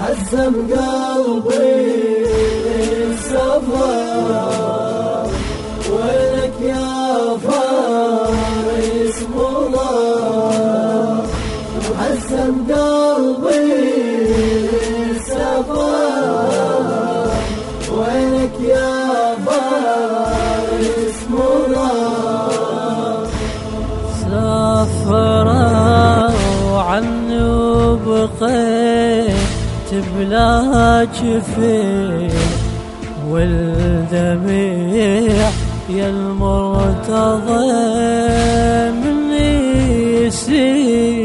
عزم قلبي السفر وينك يا فارس الله عزم قلبي وبقيت بلا جفين والدميع يا المرتضى مني يسيل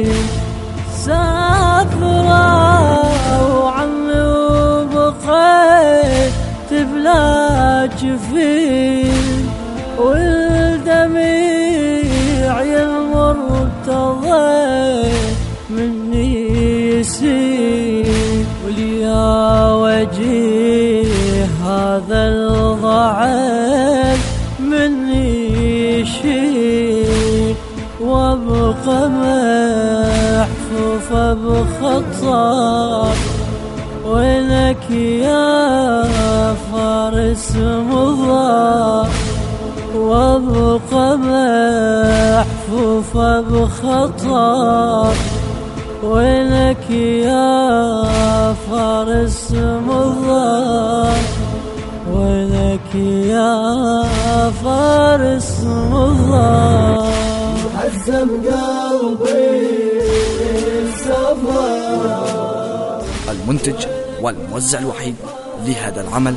محفوفة بخطار وينك يا فارس مضى وابقى محفوفة بخطر وينك يا فارس مضى وينك يا فارس مضى عزم قلبي المنتج والموزع الوحيد لهذا العمل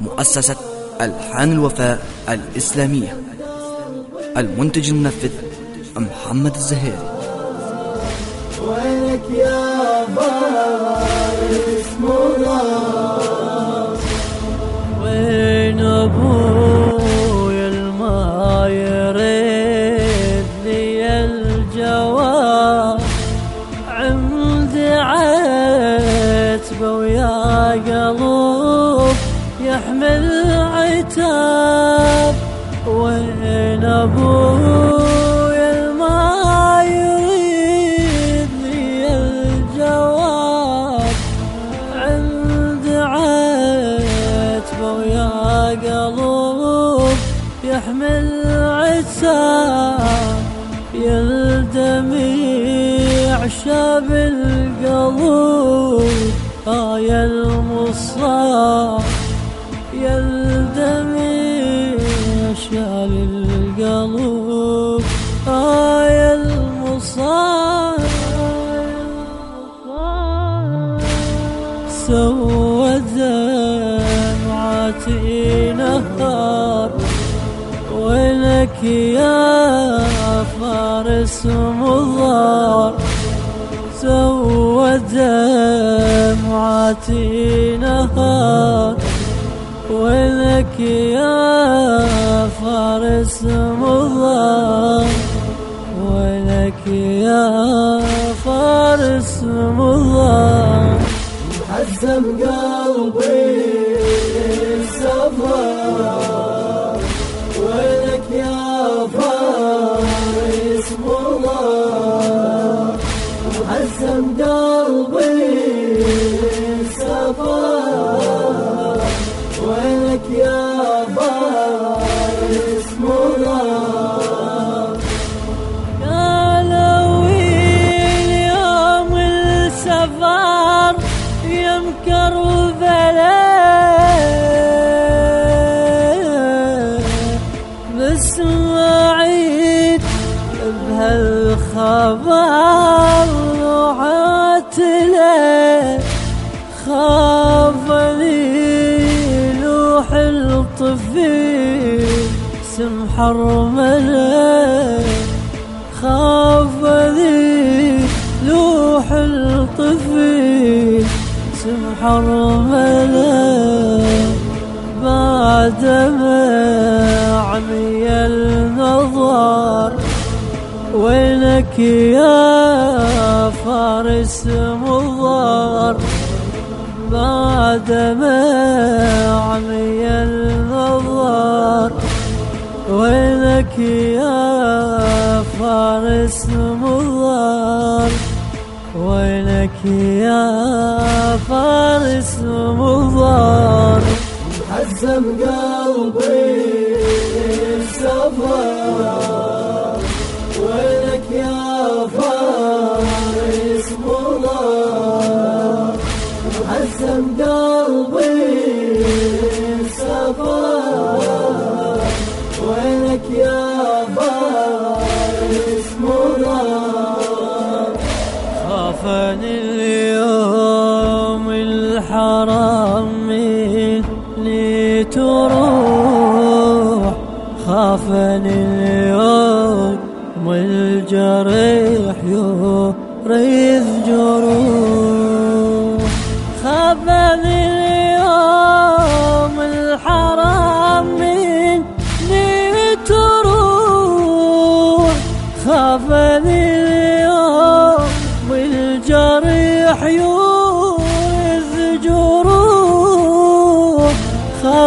مؤسسة ألحان الوفاء الإسلامية. المنتج المنفذ محمد الزهيري. وينك يا فارس مضى وين ابويا الما يريد لي الجواب عتاب يا الدميع شاب القلب آه يا المصاب وينك يا فارس مضار. سوى دمعتي نهار. وينك يا فارس مضار. وينك يا فارس مضار. عزم قلبي السفر عزم قلبي السفر الطفيل سم حرمله خافني لوح الطفيل سم حرمله بعد ما عمي النظر. وينك يا فارس مضر بعد ما عمي يا فارس وينك وينك يا فارس مضار حزم قلبي السفر وينك يا فارس مضار قلبي تروح خافني اليوم والجريح يورث جروح. خافني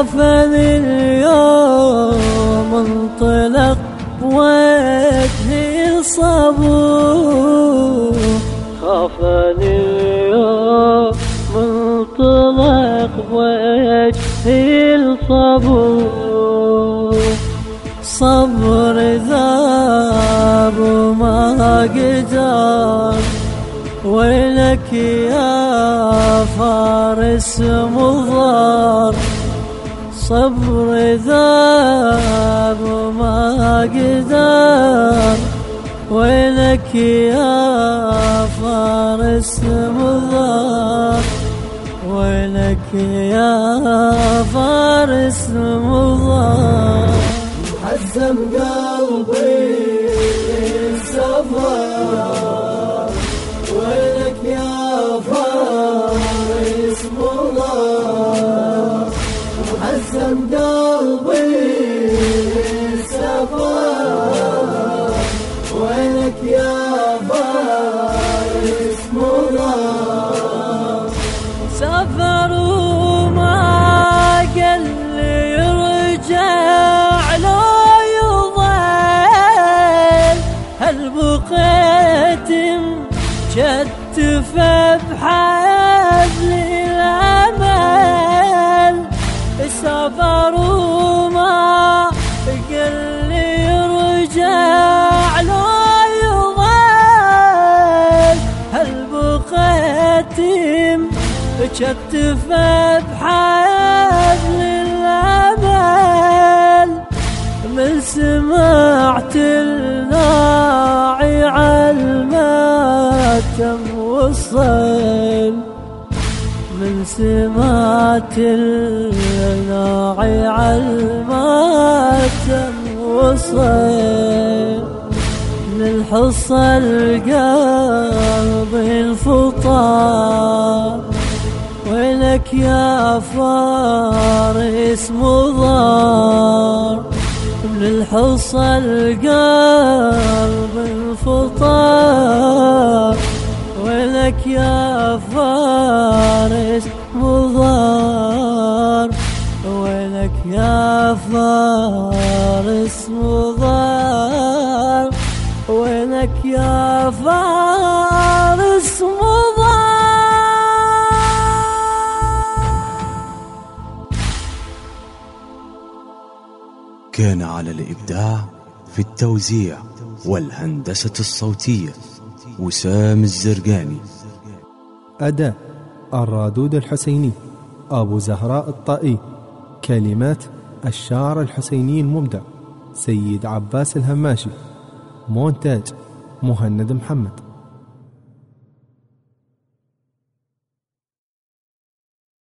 خافني اليوم انطلق بوجهي صبور خافني اليوم انطلق بوجهي الصبور صبر ذاب وما قدر ويلك يا فارس مضار صبر ذاب وما قدر ويلك يا فارس مضار؟ ويلك يا فارس مضار؟ حزم قلبي السفر بقيت مشتفة بحبل الأمل سافر وما قال لي يرجع لو يضل هل بقيت مشتفة بحبل الأمل من سمعت عالماتم وصل من سمعت الناعي عالماتم وصل من الحصى القلب الفطار. وينك يا فارس مضار؟ من الحصى القلب الفطار. وينك يا فارس مضار. وينك يا فارس مضار. وينك يا فارس مضار. كان على الإبداع في التوزيع والهندسة الصوتية وسام الزرقاني. أداء الرادود الحسيني أبو زهراء الطائي كلمات الشاعر الحسيني المبدع سيد عباس الهماشي مونتاج مهند محمد.